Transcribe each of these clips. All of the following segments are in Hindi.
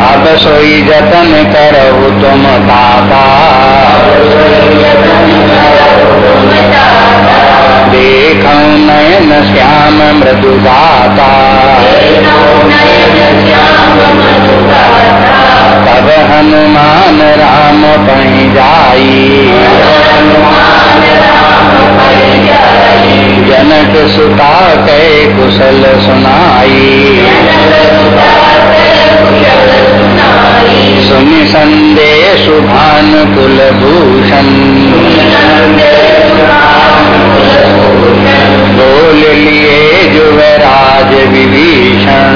अब सोई जतन करो तुम दाता। देख नयन श्याम मृदु दाता तब हनुमान राम पही जाई। जनक सुता कै कुशल सुनाई। सुनि संदेश भान कुल भूषण बोल लिए जुवराज विभीषण।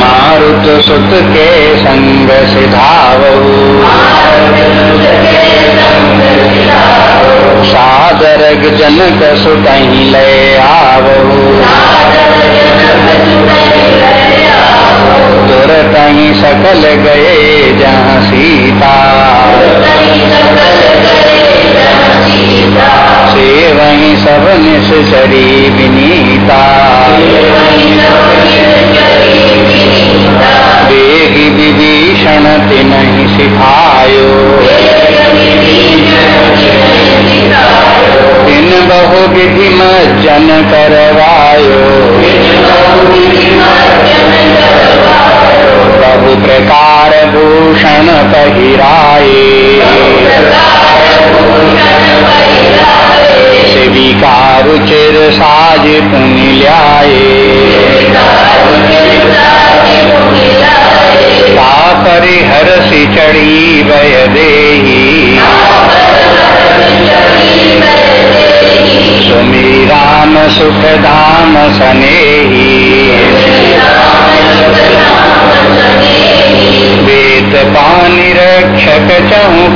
मारुत सुत के संग सिधावऊ सादरग जनक सुतही ले आवऊ सकल गए जहाँ सीता। से वही सब निश्चरी विनीता। देगी विभीषण तिनहि सिखायो। इन बहु विधि मज्जन करवायो। प्रभु प्रकार भूषण पहिराए शिवी का रुचिर साज पुनि ला परिहर सी चढ़ी वय देही सुमी राम सुख धाम सनेही रक्षक चले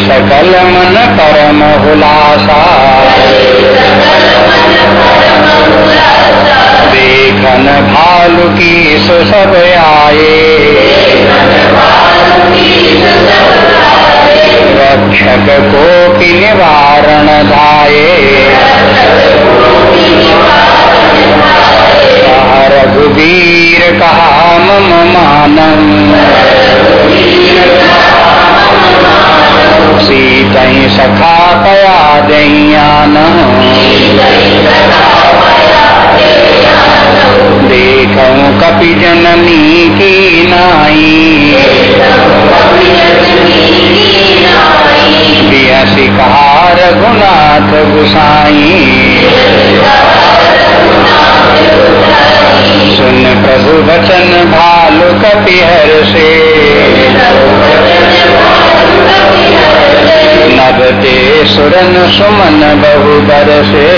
सकल मन परम हुलासा देखन भालु की सब आए रक्षक की निवारण धाये रघुवीर कहा मम मानम। सीतई सखा पया दयान देखूँ कपि जननी की नाई। बियसी कहा रघुनाथ गुसाई। सुन प्रभु वचन भालु कपिहर से नभते सुरन सुमन बहु बर से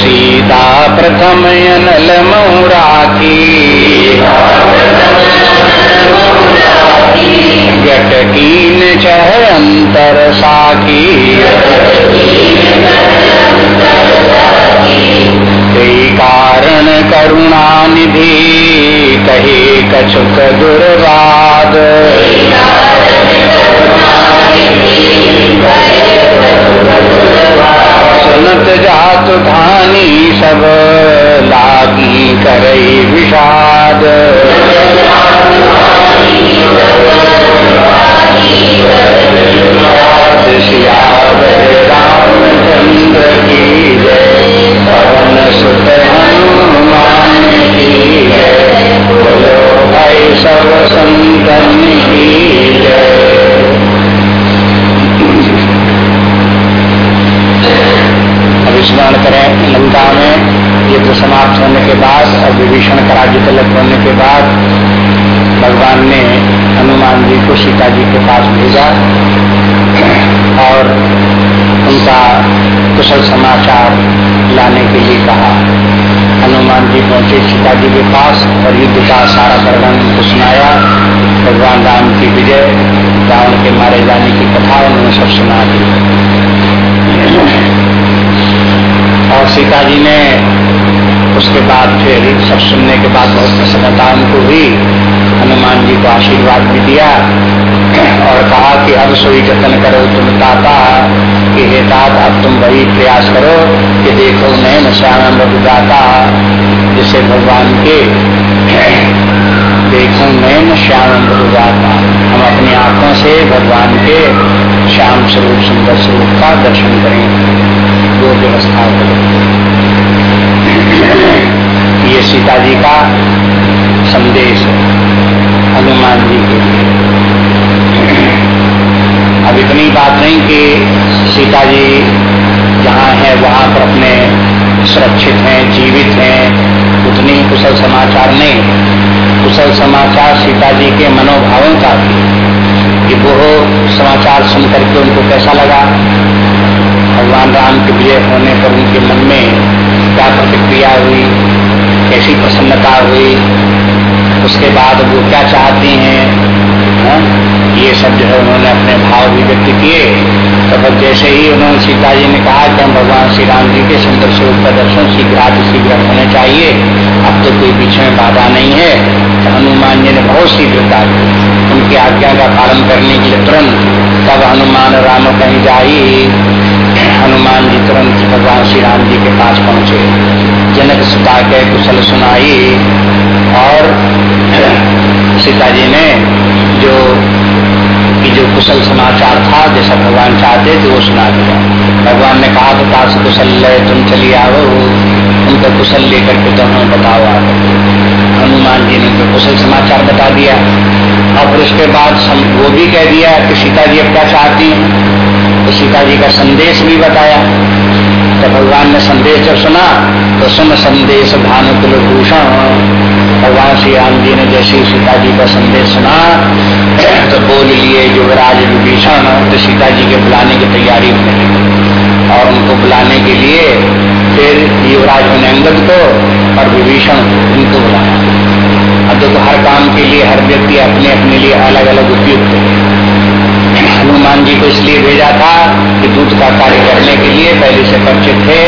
सीता प्रथम अनल मऊराखी जटकीन चह अंतर साखी। कारण करुणा निधि कहे कछुक दुर्वाद। सुनत जात धानी सब, लागी करई विषाद। बाद भगवान ने हनुमान जी को सीता जी के पास भेजा और उनका कुशल समाचार लाने के लिए कहा। हनुमान जी पहुँचे सीता जी के पास और युद्ध का सारा वर्णन उनको सुनाया। भगवान राम की विजय, रावण के मारे जाने की कथा उन्होंने सब सुना दी। और सीता जी ने उसके बाद फिर सब सुनने के बाद बहुत प्रसन्नता उनको हुई। हनुमान जी को आशीर्वाद भी दिया और कहा कि अब सोई जतन करो तुम ताता, कि हे तात अब तुम वही प्रयास करो कि देखो नैन श्याम गाता जिसे भगवान के देखो नैन श्याम गाता हम अपनी आँखों से भगवान के श्याम स्वरूप, सुंदर स्वरूप का दर्शन करें वो व्यवस्था करें ये सीता जी का संदेश है, हनुमान जी के लिए। अब इतनी बात नहीं कि सीता जी जहाँ है, वहाँ पर अपने सुरक्षित हैं, जीवित हैं, उतनी कुशल समाचार नहीं। कुशल समाचार सीता जी के मनोभावों का भी। कि वो समाचार सुन करके उनको कैसा लगा? भगवान राम के विजय होने पर उनके मन में क्या प्रतिक्रिया हुई? कैसी प्रसन्नता हुई? उसके बाद वो क्या चाहती हैं? हा? ये सब जो है उन्होंने अपने भाव भी व्यक्त किए। तो जैसे ही उन्होंने सीता जी ने कहा कि हम भगवान श्री राम जी के सुंदर स्वरूप का दर्शन शीघ्र शीघ्र होने चाहिए। अब तो कोई पीछे में बाधा नहीं है। तो हनुमान जी ने बहुत शीघ्रता की। उनकी आज्ञा का पालन करने के लिए तुरंत तब हनुमान राम कहीं जाई हनुमान जी तुरंत भगवान श्री राम जी के पास पहुँचे। जनक सीता के कुशल सुनाई और सीता जी ने जो कि जो कुशल समाचार था, जैसा भगवान चाहते थे, वो सुना दिया। भगवान ने कहा तो पास कुशल ले तुम चली आओ। उनको कुशल लेकर के हमें बताओ आप हनुमान जी ने तो कुशल समाचार बता दिया। और फिर उसके बाद वो भी कह दिया कि सीता जी अब क्या चाहती हैं? तो सीता जी का संदेश भी बताया। तो भगवान ने संदेश जब सुना तो सुन संदेश भानु कुलभूषण भगवान श्री राम जी ने जैसे सीता जी का संदेश सुना तो बोल लिए, युवराज विभीषण तो सीता जी के बुलाने की तैयारी होने लगी। और उनको बुलाने के लिए फिर युवराज होने अंगद को और विभीषण इनको बुलाया। अब देखो हर काम के लिए, हर व्यक्ति अपने अपने लिए अलग अलग उपयुक्त है हनुमान जी को इसलिए भेजा था कि दूत का कार्य करने के लिए पहले से परिचित थे।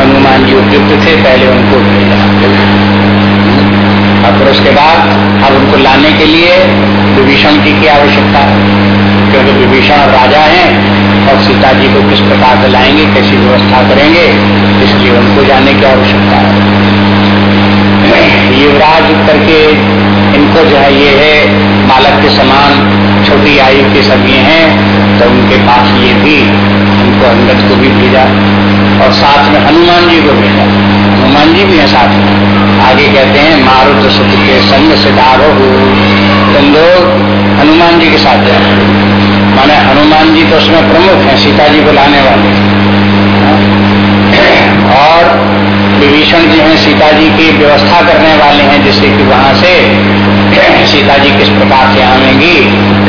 हनुमान जी उपयुक्त थे, पहले उनको भेजा। और फिर उसके बाद अब उनको लाने के लिए विभीषण की क्या आवश्यकता है? क्योंकि विभीषण राजा हैं और सीता जी को किस प्रकार से लाएँगे, कैसी व्यवस्था करेंगे, इसलिए उनको जाने की आवश्यकता है। युवराज करके इनको जो है, ये है, बालक के समान छोटी आयु के सभी हैं तो उनके पास ये भी उनको अंगद को भी भेजा। और साथ में हनुमान जी को भेजा। हनुमान जी भी है साथ में। आगे कहते हैं, मारुत संग सिधारो तुम लोग हनुमान जी के साथ जाए माने हनुमान जी तो उसमें प्रमुख है सीता जी को लाने वाले। और विभीषण जी हैं सीता जी की व्यवस्था करने वाले हैं, जिससे कि वहाँ से सीता जी किस प्रकार से आवेंगी,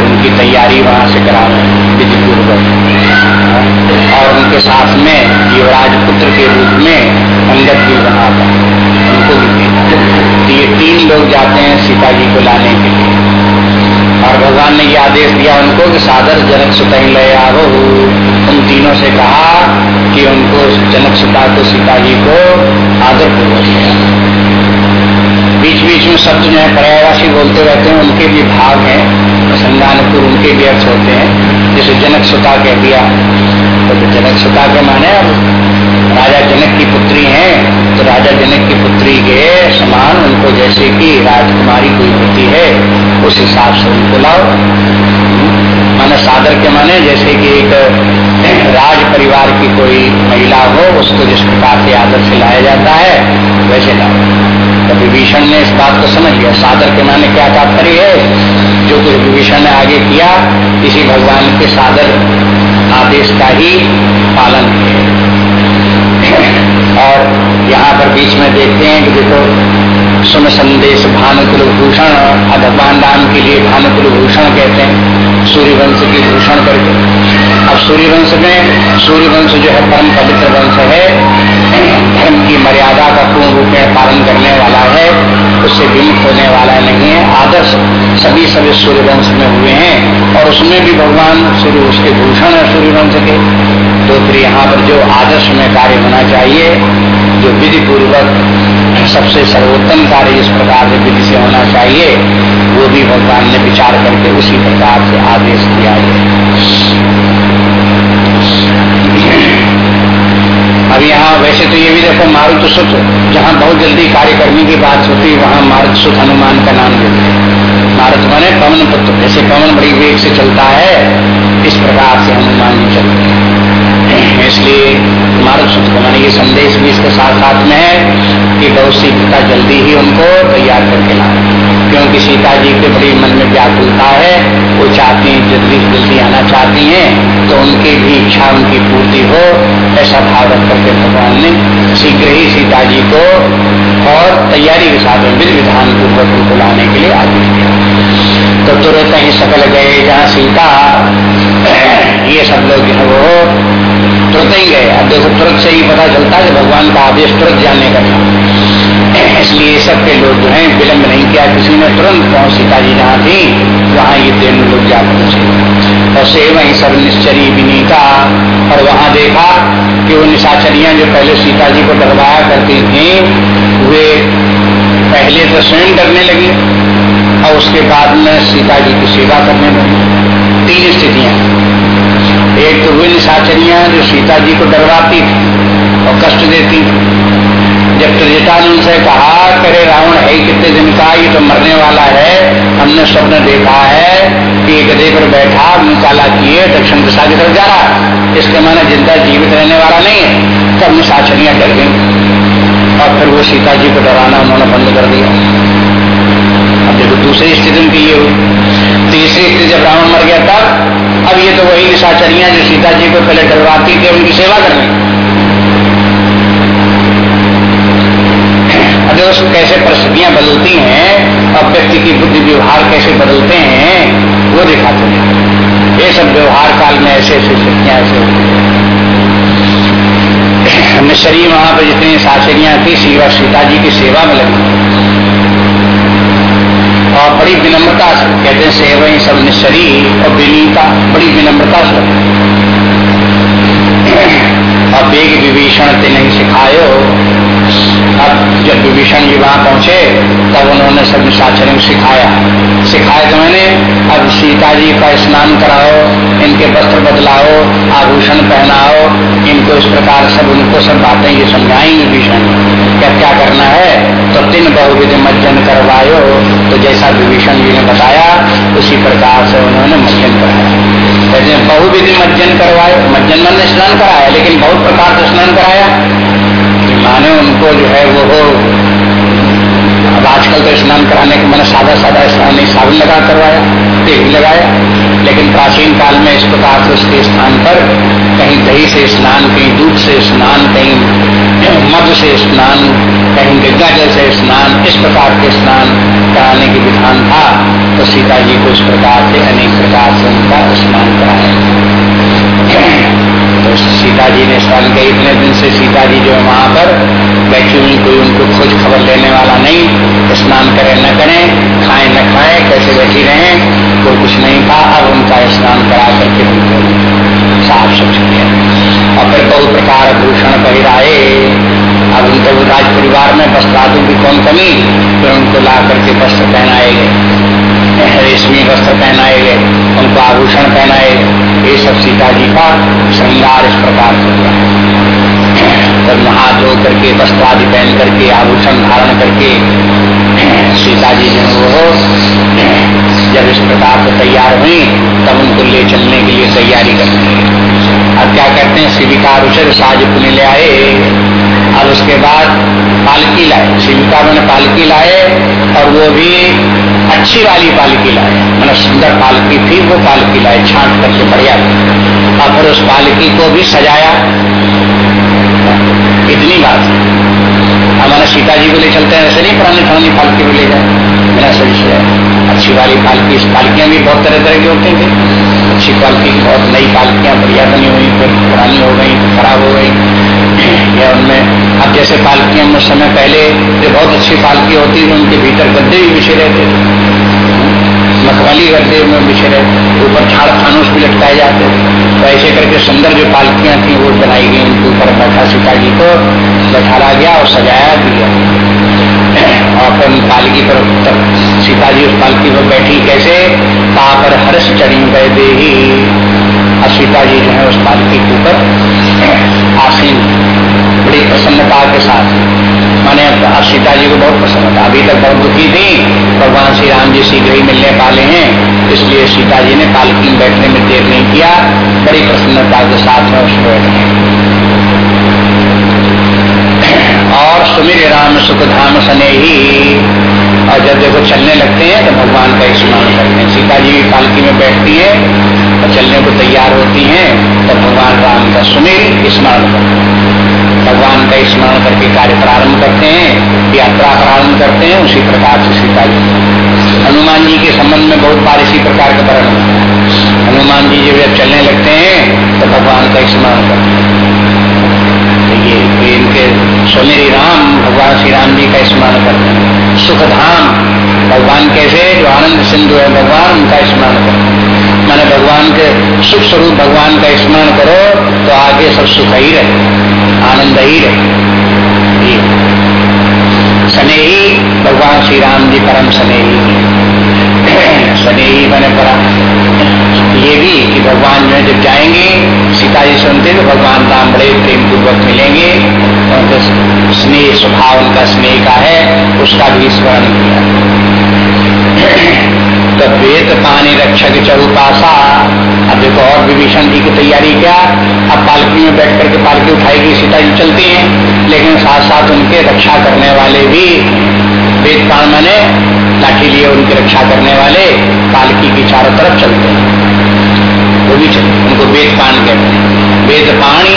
उनकी तैयारी वहाँ से करावे विधि पूर्वक और उनके साथ में युवराज पुत्र के रूप में अंगद भी वहाँ उनको तो ये तीन लोग जाते हैं सीता जी को लाने के लिए। और भगवान ने ये आदेश दिया उनको कि सादर जनक सुतह ले आओ उन तीनों से कहा कि उनको जनक सुता को सीता जी को आदर पूर्वक बीच बीच में शब्द जो है पर्यायवासी बोलते रहते हैं, उनके भी भाग हैं। संज्ञानपुर उनके भी अर्थ होते हैं। जैसे जनक सुता कह दिया तो जनक सुता के माने अब राजा जनक की पुत्री हैं तो राजा जनक की पुत्री के समान उनको जैसे कि राजकुमारी कोई होती है, उस हिसाब से उनको लाओ। माने सादर के माने जैसे कि एक राज परिवार की कोई महिला हो, उसको जिस प्रकार से आदर से लाया जाता है, वैसे लाओ। तो विभीषण ने इस बात को समझ लिया। सादर के माने क्या तात्पर्य है? जो कुछ विभीषण ने आगे किया, इसी भगवान के सादर आदेश का ही पालन और यहाँ पर बीच में देखते हैं कि देखो सुन संदेश भानुकुल भूषण और भगवान राम के लिए भानुकुल भूषण कहते हैं, सूर्यवंश की भूषण करके। अब सूर्यवंश में, सूर्यवंश जो है परम पवित्र वंश है, धर्म की मर्यादा का पूर्ण रूप में पालन करने वाला है, उससे विमुक्त होने वाला नहीं है। आदर्श सभी सभी सूर्यवंश में हुए हैं, और उसमें भी भगवान, सूर्य उसके भूषण है सूर्यवंश के। तो फिर यहाँ पर जो आदर्श में कार्य होना चाहिए, जो विधि पूर्वक सबसे सर्वोत्तम कार्य इस प्रकार से विधि से होना चाहिए, वो भी भगवान ने विचार करके उसी प्रकार से आदेश दिया है। अब यहाँ वैसे तो ये भी देखो, मारुत सुख जहाँ बहुत जल्दी कार्य करने की बात होती है, वहाँ मारुत सुख हनुमान का नाम देते हैं। मारुत माने पवन पुत्र, जैसे पवन बड़ी वेग से चलता है, इस प्रकार से हनुमान जी चलते हैं। इसलिए मारुत सुख को माने ये संदेश भी इसके साथ साथ में है कि बहुत सी पिता जल्दी ही उनको तैयार करके लाए क्योंकि सीता जी के बड़ी मन में व्याकुलता है, वो चाहती हैं, जल्दी जल्दी आना चाहती हैं तो उनकी भी इच्छा, उनकी पूर्ति हो, ऐसा भाव रख करके भगवान ने शीघ्र ही सीता जी को और तैयारी के साथ विधि विधान पूर्वक उनको लाने के लिए आदेश दिया। तो तुरंत ही सकल गए जहाँ सीता ये सब लोग जो है वो तुरंत ही गए। अब देखो तुरंत से ही पता चलता है भगवान का आदेश तुरंत जाने का था। इसलिए सबके लोग जो है विलम्ब नहीं किया। किसी ने तुरंत पहुँच सीता जी जहाँ थी, वहाँ ये तीन लोग जा पहुँचे। और से वही सब निश्चरी विनीता। और वहाँ देखा कि वो निशाचरियाँ जो पहले सीता जी को डरवाया करती थी, वे पहले तो स्वयं डरने लगी। और उसके बाद में सीता जी की सेवा करने लगी। तीन स्थितियाँ। एक तो वे निशाचरियाँ जो सीता जी को डरवाती थी और कष्ट देती जब त्रिजटा ने उनसे कहा करे रावण है कितने दिन का? ये तो मरने वाला है। हमने स्वप्न देखा है कि एक गधे पर बैठा काला किए, दक्षिण दिशा की तरफ़ जा रहा इसके माने ज़िंदा जीवित रहने वाला नहीं है। तब साक्षरियाँ डर गई। और फिर वो सीता जी को डराना उन्होंने बंद कर दिया। अब देखो दूसरी स्थिति उनकी ये हुई। तीसरी स्थिति जब रावण मर गया तब, अब ये तो वही निशाचरियाँ जो सीता जी को पहले डरवाती थी उनकी सेवा करनी। कैसे परिस्थितियाँ बदलती हैं और व्यक्ति की बुद्धि व्यवहार कैसे बदलते हैं, वो दिखाते हैं। ये सब व्यवहार काल में ऐसे ऐसे स्थितियाँ ऐसे मिश्री वहाँ पर जितनी साचरियाँ थी सीवा सीता जी की सेवा में लगी। और बड़ी विनम्रता से कहते हैं सेवई सब निश्चरी और विनीता बड़ी विनम्रता से और विभीषण ते नहीं सिखायो अब जब विभीषण जी वहाँ पहुँचे, तब उन्होंने सब निशाचर सिखाया। सिखाया तो मैंने, अब सीता जी का स्नान कराओ, इनके वस्त्र बदलाओ, आभूषण पहनाओ, इनको इस प्रकार सब उनको सब बातें ये समझाई विभीषण। क्या क्या करना है? तो तीन बहुविधि मज्जन करवायो। तो जैसा विभीषण जी ने बताया, उसी प्रकार से उन्होंने मज्जन कराया। बहुविधि मज्जन करवाए मज्जन मन स्नान कराया, लेकिन बहुत प्रकार से स्नान कराया। माने उनको जो है वो अब आजकल तो स्नान कराने के मैंने सादा सादा स्नान नहीं साबुन लगा करवाया तेल लगाया। लेकिन प्राचीन काल में इस प्रकार से उसके स्थान पर कहीं दही से स्नान, कहीं दूध से स्नान, कहीं मध से स्नान, कहीं गंगा जल से स्नान, इस प्रकार के स्नान कराने की विधान था। तो सीता जी को इस प्रकार से अनेक प्रकार से उनका स्नान कराया। तो सीता जी ने स्मरण किया इतने दिन से सीता जी जो है वहाँ पर बैठी हुई, कोई उनको खोज खबर लेने वाला नहीं। स्नान करे न करें, खाए न खाए, कैसे बैठी रहे कोई कुछ नहीं था। अब उनका स्नान करा करके उनको साफ़ सुथ किया और फिर बहुत प्रकार भूषण पहिराए अब उनके राज परिवार में वस्त्रादु की कौन कमी? फिर उनको ला करके वस्त्र पहनाए गए। रेशमी वस्त्र पहनाए गए, उनको आभूषण पहनाए ये सब सीता जी का श्रृंगार इस प्रकार से हुआ तब नहा धो करके वस्त्र आदि पहन करके, आभूषण धारण करके, सीता जी जो वो जब इस प्रकार से तैयार हुई, तब उनको ले चलने के लिए तैयारी करते अब क्या कहते हैं, शिविका रुचर साज पुण्य ले आए। अब उसके बाद पालकी लाए। शिविका मैंने पालकी लाए और वो भी अच्छी वाली पालकी लाए। मैंने सुंदर पालकी थी, वो पालकी लाए, छांट करके बढ़िया और फिर उस पालकी को भी सजाया। इतनी बात। हमारे सीता जी को ले चलते हैं, ऐसे नहीं पुरानी पुरानी पालकी को ले जाए। मेरा सही से अच्छी वाली पालकी पालकियाँ भी बहुत तरह तरह की होती थी। अच्छी पालकी बहुत नई पालकियाँ बढ़िया बनी हुई, फिर पुरानी हो गई, खराब हो गई। या उनमें, अब जैसे पालकियाँ उस समय पहले जो बहुत अच्छी पालकी होती है उनके भीतर गद्दे भी बिछे रहते थे। मखमली गद्दे में बिछे रहते ऊपर झाड़ फानूस भी लटकाए जाते तो ऐसे करके सुंदर जो पालकियाँ थी वो बनाई गई, उनके ऊपर बैठा सीता जी को बैठाला गया और सजाया गया। और फिर पालकी पर सीता जी उस पालकी पर बैठी, कैसे? पर हर्ष चढ़ी गए दे और सीता जी जो है उस पालकी के ऊपर आसीन, बड़ी प्रसन्नता के साथ। माने अब सीता जी को बहुत प्रसन्न था अभी तक बहुत दुखी थी भगवान श्री राम जी शीघ्र ही मिलने वाले हैं, इसलिए सीता जी ने पालकी में बैठने में देर नहीं किया, बड़ी प्रसन्नता के साथ में उसको और सुमिर राम सुख धाम सने ही और जब देखो चलने लगते हैं तो भगवान का स्मरण करते हैं। सीता जी पालकी में बैठती है, और चलने को तैयार होती हैं तो भगवान राम का सुमिर स्मरण करते हैं। भगवान का स्मरण करके कार्य प्रारंभ करते हैं, यात्रा प्रारंभ करते हैं, उसी प्रकार से सीता जी। हनुमान जी के संबंध में बहुत बार इसी प्रकार का वर्णन। हनुमान जी जब चलने लगते हैं तो भगवान का स्मरण करते हैं। इनके सोमेरी राम, भगवान श्री राम जी का स्मरण करते हैं। सुखधाम, भगवान कैसे? जो आनंद सिंधु है, भगवान उनका स्मरण करते हैं मैंने भगवान के सुख स्वरूप भगवान का स्मरण करो तो आगे सब सुख ही रहे, आनंद ही रहे। स्नेही, भगवान श्री राम जी परम स्नेही स्नेही बने परा ये भी कि भगवान जो जब जाएँगे, सीता जी सुनते तो भगवान राम बड़े प्रेम पूर्वक मिलेंगे उनका स्नेह स्वभाव उनका स्नेह का है, उसका भी स्मरण किया तो वेद पानी रक्षक चौपासा अब देखो और विभीषण जी की तैयारी क्या? अब पालकी में बैठ करके पालकी उठाएगी, सीता जी चलती हैं, लेकिन साथ साथ उनके रक्षा करने वाले भी वेद पान मैंने लाठी लिए उनकी रक्षा करने वाले पालकी की चारों तरफ़ चलते हैं। वो भी चलते उनको वेद पान कहते हैं। वेद पाणी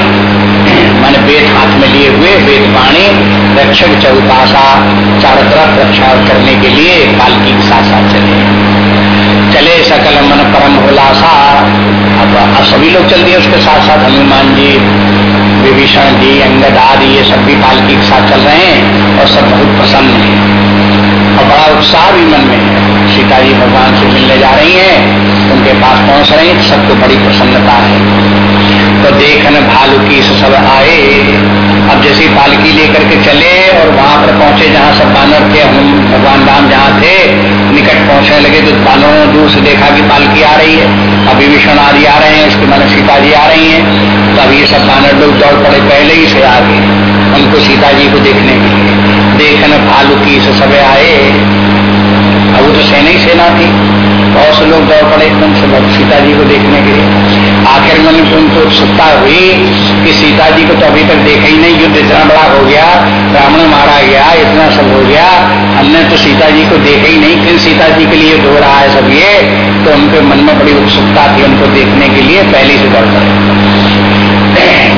मैंने वेद हाथ में लिए हुए वेद पाणी रक्षक चौपासा चारों तरफ़ रक्षा करने के लिए पालकी के साथ साथ चले। चले सकल मन परम उल्लासा अब सभी लोग चल दिए उसके साथ साथ। हनुमान जी विभीषण जी अंगद आदि ये सब भी पालकी के साथ चल रहे हैं और सब बहुत प्रसन्न है। और बड़ा उत्साह भी मन में है। सीता जी भगवान से मिलने जा रही हैं, उनके पास पहुँच रहे हैं, सबको बड़ी प्रसन्नता है। तो देखन भालू की सब आए। अब जैसे पालकी लेकर के चले और वहाँ पर पहुँचे जहाँ सब बानर थे, हम भगवान राम जहाँ थे, निकट पहुँचने लगे तो बानरों ने दूर से देखा कि पालकी आ रही है। अभी विष्णु आदि आ रहे हैं, इसके मन सीता जी आ रही हैं। तब ये सब बानर लोग दौड़ पड़े, पहले ही से आगे उनको सीता जी को देखने के लिए। देखन भालू की सब आए। अब वो तो सेना ही सेना थी। बहुत से लोग दौड़ पड़े एकदम से सीता जी को देखने के लिए। आखिर में उनको उत्सुकता हुई कि सीता जी को तो अभी तक देखा ही नहीं, युद्ध इतना बड़ा हो गया, ब्राह्मण मारा गया, इतना सब हो गया। हमने तो सीता जी को देखा ही नहीं, फिर सीता जी के लिए धो रहा है सब ये। तो उनके मन में बड़ी उत्सुकता थी उनको देखने के लिए पहले से दौड़ पड़े।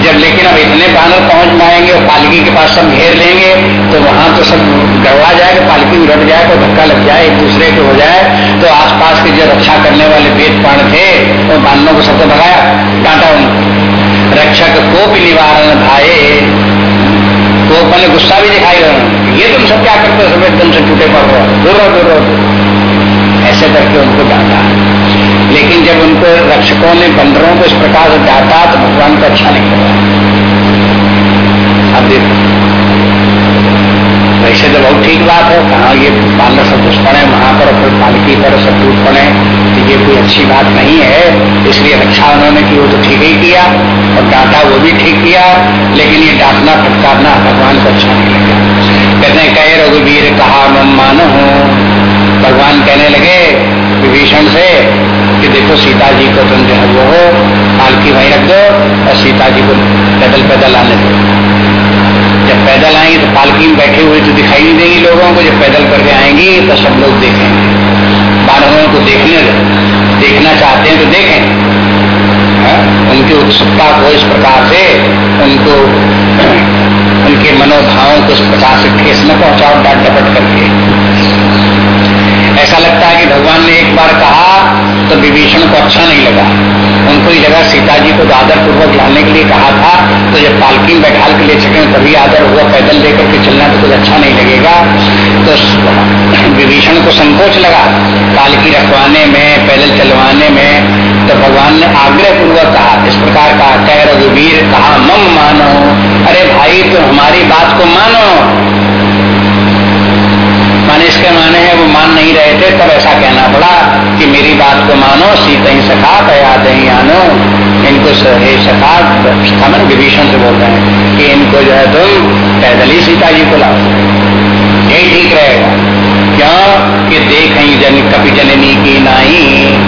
जब लेकिन अब इतने बानर पहुँच पाएँगे और पालकी के पास सब घेर लेंगे तो वहाँ तो सब गड़वा जाएगा, पालकी उलट जाए तो धक्का लग जाए, एक दूसरे को हो जाए। तो आसपास के जो रक्षा करने वाले वेद प्राण थे तो बानरों को सबको भगाया, डांटा उनको रक्षक को भी निवारण भाए तो मैंने गुस्सा भी दिखाई ये तुम सब क्या करते हो? सब एकदम से टूटे पड़ रहे दूर दूर ऐसे करके उनको डांटा। लेकिन जब उनको रक्षकों ने बंदरों को इस प्रकार से डांटा तो भगवान को अच्छा नहीं लगा। अब वैसे तो बहुत ठीक बात है, कहा ये बांधर सब दुष्पण है, वहाँ पर फिर पालकी पर सब टूट पड़े तो ये कोई अच्छी बात नहीं है, इसलिए रक्षा उन्होंने की, वो तो ठीक ही किया, और डांटा वो भी ठीक किया, लेकिन ये डांटना, फटकारना भगवान को अच्छा नहीं लगा। कहते हैं, कहे रघुवीर, कहा मम मानो भगवान कहने लगे, विभीषण से कि देखो सीता जी को तुम जो है वो हो, पालकी वहीं रख दो और सीता जी को पैदल पैदल आने दो। जब पैदल आएँगे तो पालकी में बैठे हुए तो दिखाई नहीं देंगी लोगों को, जब पैदल करके आएँगी तो सब लोग देखेंगे। बानरों को देखने देखना चाहते हैं तो देखें। हाँ? उनकी उत्सुकता को इस प्रकार से उनको, उनके मनोभावों को इस प्रकार से ठेस न पहुंचाओ डांट डपट करके। ऐसा लगता है कि भगवान ने एक बार कहा तो विभीषण को अच्छा नहीं लगा। उनको ही लगा सीता जी को आदर पूर्वक लाने के लिए कहा था तो जब पालकी में बैठाल के लिए सके तभी आदर हुआ पैदल लेकर के चलना तो कुछ अच्छा नहीं लगेगा। तो विभीषण को संकोच लगा। पालकी रखवाने में, पैदल चलवाने में तो भगवान ने आग्रह पूर्वक कहा, इस प्रकार कहा कह रघुवीर, कहा, मम मानो। अरे भाई, तुम तो हमारी बात को मानो। माने इसके माने हैं, वो मान नहीं रहे थे, तब ऐसा कहना पड़ा कि मेरी बात को मानो, सीता ही सखा कया दही आनो इनको सखा स्थमन विभीषण से बोल रहे हैं कि इनको जो है तुम पैदल ही सीता जी को लाओ। यही ठीक रहेगा। क्यों? कि देख जन, कपि जननी की नाई।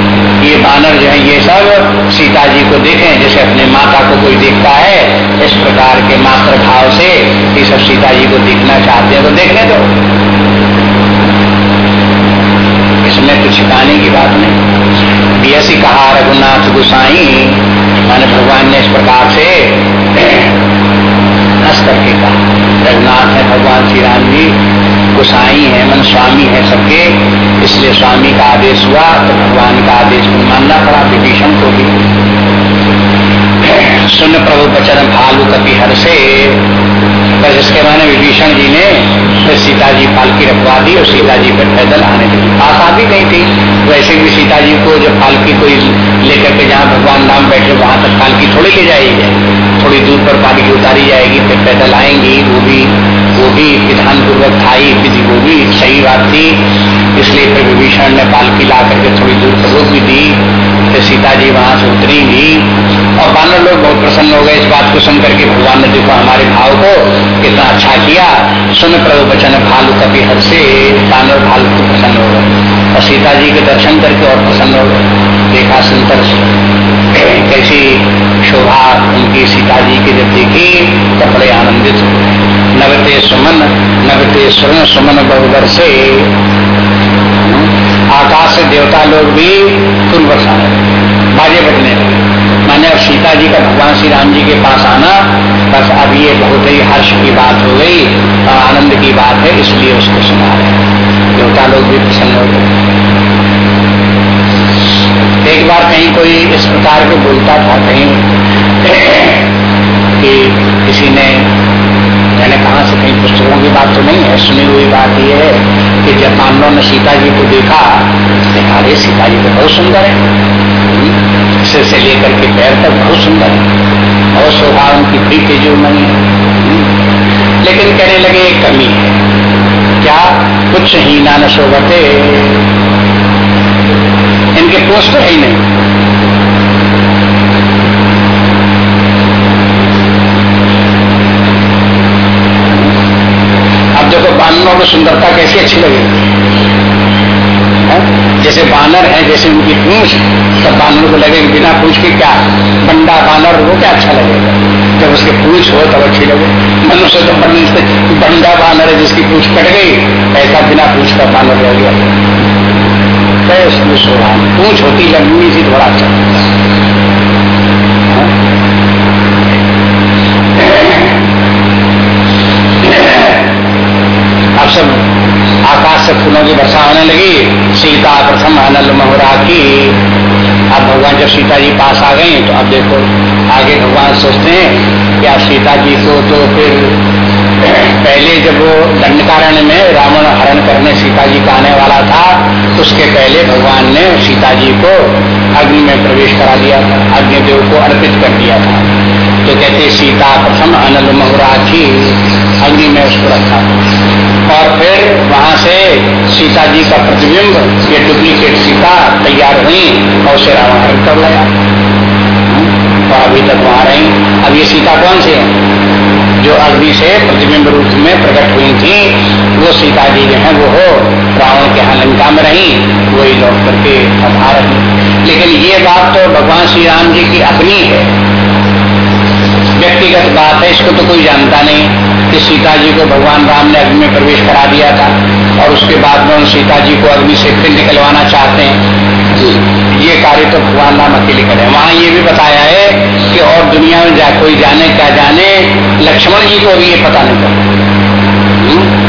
ये बानर जो है, ये सब सीता जी को देखें, जैसे अपने माता को कोई देखता है, इस प्रकार के मात्र भाव से ये सब सीता जी को देखना चाहते हैं तो देखने दो। इसमें तो छिपाने की बात नहीं। ऐसी कहा रघुनाथ गुसाई, मैंने भगवान ने इस प्रकार से हंस करके कहा, रघुनाथ है भगवान श्री राम जी, गुसाई है मन स्वामी है सबके। इसलिए स्वामी का आदेश हुआ तो भगवान का आदेश मानना पड़ा, विभीषण को भी। सुन प्रभु बचन भालू कपि हर से बस इसके माने विभीषण जी ने फिर सीता जी पालकी रखवा दी और सीता जी पर पैदल आने लगी। पास आ भी गई थी। वैसे भी सीता जी को जब पालकी कोई लेकर के जहाँ भगवान राम बैठे, वहाँ तक पालकी थोड़ी ले जाएगी। थोड़ी दूर पर पालकी उतारी जाएगी, फिर पैदल आएँगी, वो भी वो भी विधान पूर्वक थाई विधि वो भी सही बात थी इसलिए फिर विभीषण ने पालकी ला करके थोड़ी दूर पर रोक भी दी, फिर सीता जी वहाँ से उतरी भी। और बानर लोग बहुत प्रसन्न हो गए इस बात को सुन करके भगवान ने देखो हमारे भाव को कितना अच्छा किया। सुन प्रभु बचन भालू कभी हर से बानर भालू को प्रसन्न हो गए। और सीता जी के दर्शन करके और प्रसन्न हो गए। देखा सुंदर कैसी शोभा उनकी सीता जी की जब देखी तो बड़े आनंदित नगते सुमन नगते स्वर्ण सुमन बहुवर से। आकाश से देवता लोग भी फूल बरसाने बाजे बजने लगे। मैंने अब सीता जी का भगवान श्री राम जी के पास आना, बस अब ये बहुत ही हर्ष की बात हो गई और आनंद की बात है, इसलिए उसको सुना रहे देवता लोग भी प्रसन्न हो गए। एक बार कहीं कोई इस प्रकार के बोलता था, कहीं कि किसी ने, मैंने कहा से कहीं पुस्तकों की बात तो नहीं है, सुनी हुई बात यह है कि जब पांडवों ने सीता जी को देखा देखा अरे, सीता जी तो बहुत सुंदर है। सिर से लेकर के पैर तक बहुत सुंदर है। और शोभा उनकी भी तेजोमणि है। लेकिन कहने लगे, एक कमी है। क्या कुछ ही ना न शोभते इनके पोस्ट तो ही नहीं। अब देखो बानरों को सुंदरता कैसी अच्छी लगेगी जैसे बानर है, जैसे उनकी पूछ, तब बानर को लगेगी बिना पूछ के क्या? बंडा बानर, वो क्या अच्छा लगेगा जब उसके पूछ हो, तब अच्छी लगे। मनुष्य तो बंडा बानर है जिसकी पूछ कट गई ऐसा बिना पूछ का बानर रह गया। पूछ होती लंबी सी थोड़ा अच्छा अब सब आकाश से फूलों की वर्षा होने लगी। सीता प्रथम अनल महुरा की। अब भगवान जब सीता जी पास आ गई तो अब देखो, आगे भगवान सोचते हैं कि अब सीता जी को तो फिर पहले जब वो दंडकारण में रावण हरण करने सीता जी का आने वाला था उसके पहले भगवान ने सीता जी को अग्नि में प्रवेश करा दिया था, अग्निदेव को अर्पित कर दिया था। तो कहते, सीता प्रथम अनल महुराखी अग्नि में उसको रखा। और फिर वहाँ से सीता जी का प्रतिबिंब, ये डुप्लीकेट सीता तैयार हुई और उसे रावण हरण कर लाया। और अभी तक वहाँ रही। अब ये सीता कौन सी है? जो अग्नि से प्रतिबिंब रूप में प्रकट हुई थी, वो सीता जी जो है, वो हो, रावण के यहाँ लंका में रही, वही लौट करके आ रही लेकिन ये बात तो भगवान श्री राम जी की अपनी है। व्यक्तिगत बात है, इसको तो कोई जानता नहीं कि सीता जी को भगवान राम ने अग्नि में प्रवेश करा दिया था, और उसके बाद में उन सीता जी को अग्नि से फिर निकलवाना चाहते हैं। ये कार्य तो भगवान राम अकेले करें वहाँ ये भी बताया है कि और दुनिया में जा, कोई जाने, क्या जाने, लक्ष्मण जी को भी ये पता नहीं चलता। हम्म?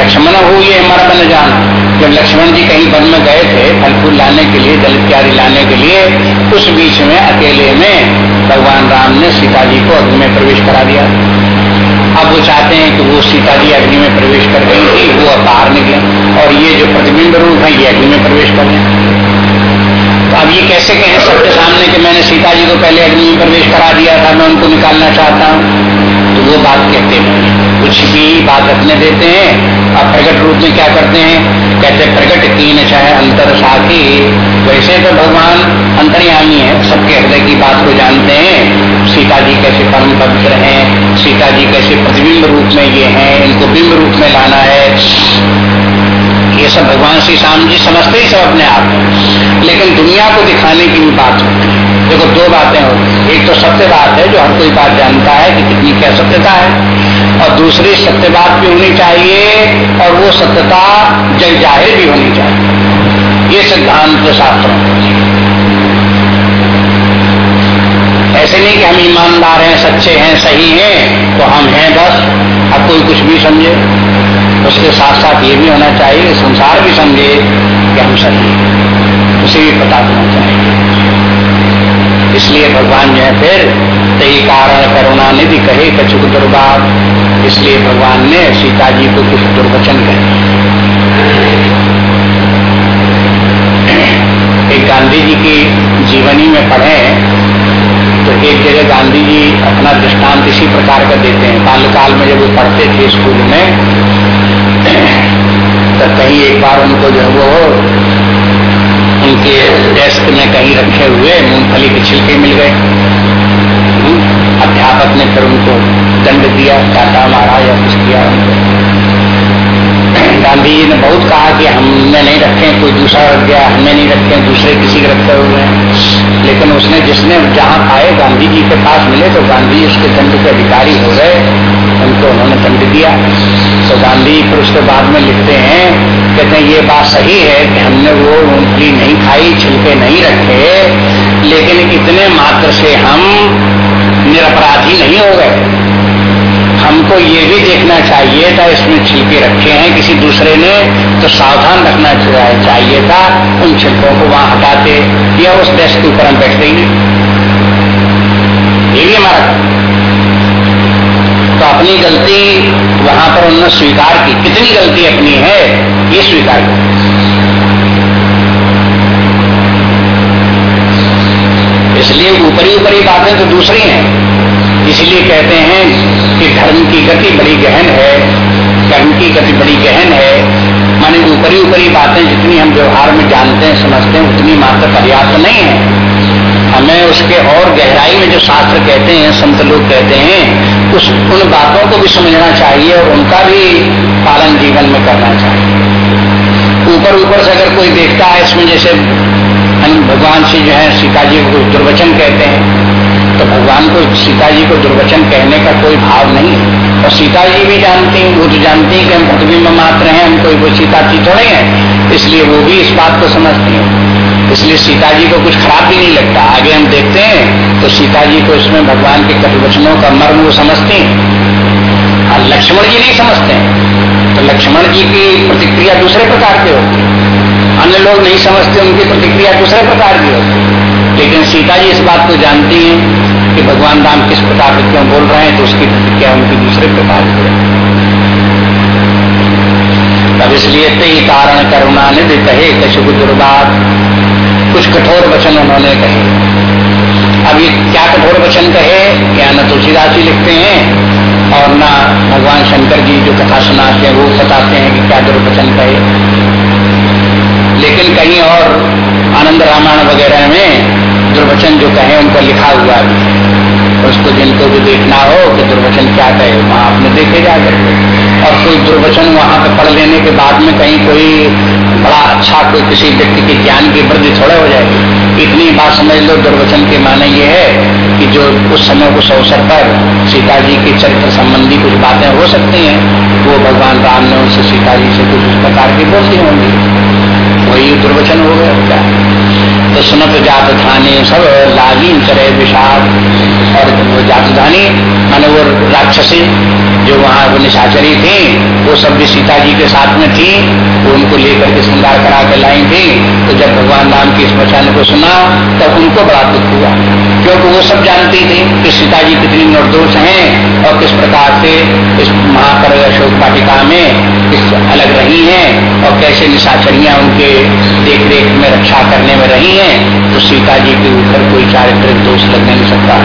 लक्ष्मण हो ये मर्द न जाना। जब लक्ष्मण जी कहीं वन में गए थे फल फूल लाने के लिए, जल इत्यादि लाने के लिए, उस बीच में अकेले में भगवान राम ने सीता जी को अग्नि में प्रवेश करा दिया। अब वो चाहते हैं कि वो सीता जी अग्नि में प्रवेश कर गई थी, वो अब बाहर निकले। और ये जो प्रतिबिंब रूप है, ये अग्नि में प्रवेश कर गए तो अब ये कैसे कहें सबके सामने कि मैंने सीता जी को पहले अग्नि में प्रवेश करा दिया था, मैं उनको निकालना चाहता हूँ? तो वो बात कहते हैं। कुछ भी बात रखने देते हैं और प्रकट रूप में क्या करते हैं? कहते प्रकट की न चाहे अंतर साथी वैसे तो भगवान अंतर्यामी है, सबके हृदय की बात को जानते हैं। सीता जी कैसे परम पवित्र हैं? सीता जी कैसे प्रतिबिंब रूप में ये हैं? इनको बिंब रूप में लाना है। ये सब भगवान श्री श्याम जी समझते ही सब अपने आप में। लेकिन दुनिया को दिखाने की भी बात होती है। देखो, दो बातें होती एक तो सत्य बात है, जो हर कोई बात जानता है कि कितनी क्या सत्यता है। और दूसरी, सत्य बात भी होनी चाहिए और वो सत्यता जग ज़ाहिर भी होनी चाहिए। ये सिद्धांत शास्त्रों ऐसे नहीं कि हम ईमानदार हैं, सच्चे हैं, सही हैं तो हम हैं बस। अब कोई कुछ भी समझे। उसके साथ साथ ये भी होना चाहिए संसार भी समझे कि हम सही उसे भी पता होना चाहिए। इसलिए भगवान जो है फिर तही कारण करुणा निधि कहे कछुक दुर्बाद इसलिए भगवान ने सीता जी को कुछ दुर्वचन कहे। गांधी जी की जीवनी में पढ़े तो एक जगह गांधी जी अपना दृष्टांत इसी प्रकार का देते हैं। बाल्यकाल में जब वो पढ़ते थे स्कूल में तो कहीं एक बार उनको जो वो उनके डेस्क में कहीं रखे हुए मूंगफली के छिलके मिल गए। अध्यापक ने फिर उनको दंड दिया, टाटा मारा या कुछ किया गांधी जी ने बहुत कहा कि हमने नहीं रखे, कोई दूसरा रख गया, हमने नहीं रखे, दूसरे किसी के रखे हुए हैं। लेकिन उसने जिसने जहाँ आए, गांधी जी के पास मिले तो गांधी उसके दंड के अधिकारी हो गए, उनको उन्होंने दंड दिया। तो गांधी फिर उसके बाद में लिखते हैं, कहते हैं, ये बात सही है कि हमने वो मूंगफली नहीं खाई, छिलके नहीं रखे, लेकिन इतने मात्र से हम निरपराधी नहीं हो गए। हमको ये भी देखना चाहिए था, इसमें छिलके रखे हैं, किसी दूसरे ने तो सावधान रखना चाहिए था, उन छिलकों को वहाँ हटाते, या उस डेस्क के ऊपर हम बैठते ही नहीं। ये भी हमारा तो अपनी गलती वहाँ पर उन्होंने स्वीकार की। कितनी गलती अपनी है, ये स्वीकार की। इसलिए ऊपरी ऊपरी बातें तो दूसरी हैं। इसलिए कहते हैं कि धर्म की गति बड़ी गहन है, कर्म की गति बड़ी गहन है। माने ऊपरी ऊपरी बातें जितनी हम व्यवहार में जानते हैं, समझते हैं, उतनी मात्र पर्याप्त नहीं है। हमें उसके और गहराई में जो शास्त्र कहते हैं, संत लोग कहते हैं, उस उन बातों को भी समझना चाहिए और उनका भी पालन जीवन में करना चाहिए। ऊपर ऊपर से अगर कोई देखता है, इसमें जैसे भगवान से जो है, सीता जी को दुर्वचन कहते हैं तो भगवान को सीता जी को दुर्वचन कहने का कोई भाव नहीं है। और सीता जी भी जानती हैं वो तो जानती हैं कि हम प्रतिबिंब मात्र हैं, हम कोई वो सीता जी थोड़े हैं। इसलिए वो भी इस बात को समझती हैं। इसलिए सीता जी को कुछ खराब भी नहीं लगता। आगे हम देखते हैं तो सीता जी को इसमें भगवान के कटवचनों का मर्म वो समझते हैं। और लक्ष्मण जी नहीं समझते हैं। तो लक्ष्मण जी की प्रतिक्रिया दूसरे प्रकार की होती है। अन्य लोग नहीं समझते, उनकी प्रतिक्रिया दूसरे प्रकार की होती है। लेकिन सीता जी इस बात को जानती हैं कि भगवान राम किस प्रकार से क्यों बोल रहे हैं तो उसकी प्रतिक्रिया उनकी दूसरे प्रकार की है। तब इसलिए कई कारण करुणा निधि कहे कशुभ दुर्बाद कुछ कठोर वचन उन्होंने कहे। अब ये क्या कठोर वचन कहे या न तुलसीदास जी लिखते हैं, और न भगवान शंकर जी जो कथा सुनाते हैं, वो बताते हैं कि क्या दुर्वचन कहे। लेकिन कहीं और आनंद रामायण वगैरह में दुर्वचन जो कहे उनको लिखा हुआ भी उसको जिनको भी देखना हो कि दुर्वचन क्या कहे, वहाँ आपने देखे जा करके। और कोई दुर्वचन वहाँ पे पढ़ लेने के बाद में कहीं कोई बड़ा अच्छा कोई किसी व्यक्ति के ज्ञान की वृद्धि थोड़ा हो जाएगी। इतनी बात समझ लो, दुर्वचन के माने ये है कि जो उस समय, उस अवसर पर सीता जी के चरित्र संबंधी कुछ बातें हो सकती हैं, वो भगवान राम ने उनसे सीता जी से कुछ उस प्रकार की बोलती होंगी। वही दुर्वचन हो गया क्या तो सुनत जात धानी सब लागी करे विषाद और जात धानी माने वो राक्षसी जो वहाँ वो निशाचरी थी, वो सब भी सीता जी के साथ में थी, वो उनको लेकर के श्रृंगार करा के लाई थी। तो जब भगवान राम की वचन को सुना, तब उनको बड़ा दुख हुआ। क्योंकि वो सब जानती थी कि सीता जी कितनी निर्दोष हैं और किस प्रकार से इस महापर अशोक पाटिका में अलग रही हैं और कैसे निशाचरियाँ उनके देख रेख में रक्षा करने में रही हैं तो सीता जी के ऊपर कोई चारित्रिक दोष लगने नहीं सकता।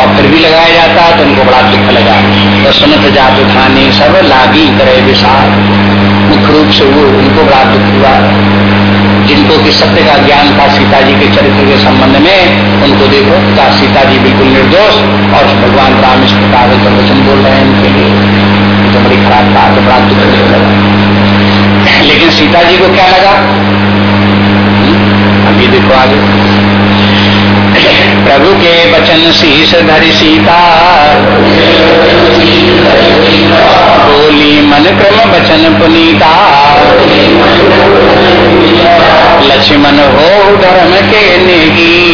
और फिर भी लगाया जाता तो उनको बड़ा दुख लगा। तो सुनत जात उठाने सब लागी करे विशाल। मुख्य रूप से वो उनको बड़ा दुख हुआ। जिनको कि सत्य का ज्ञान था सीता जी के चरित्र के संबंध में, उनको देखो सीता जी बिल्कुल निर्दोष और भगवान राम इस प्रकार वचन बोल रहे हैं उनके लिए। तो बड़ी खराब बात तो दुख लगा लेकिन सीता जी को क्या लगा? हम्म, अभी देखो आगे। प्रभु के वचन शीश धरि सीता। बोली मन क्रम वचन पुनीता। लक्ष्मण हो धर्म के नेगी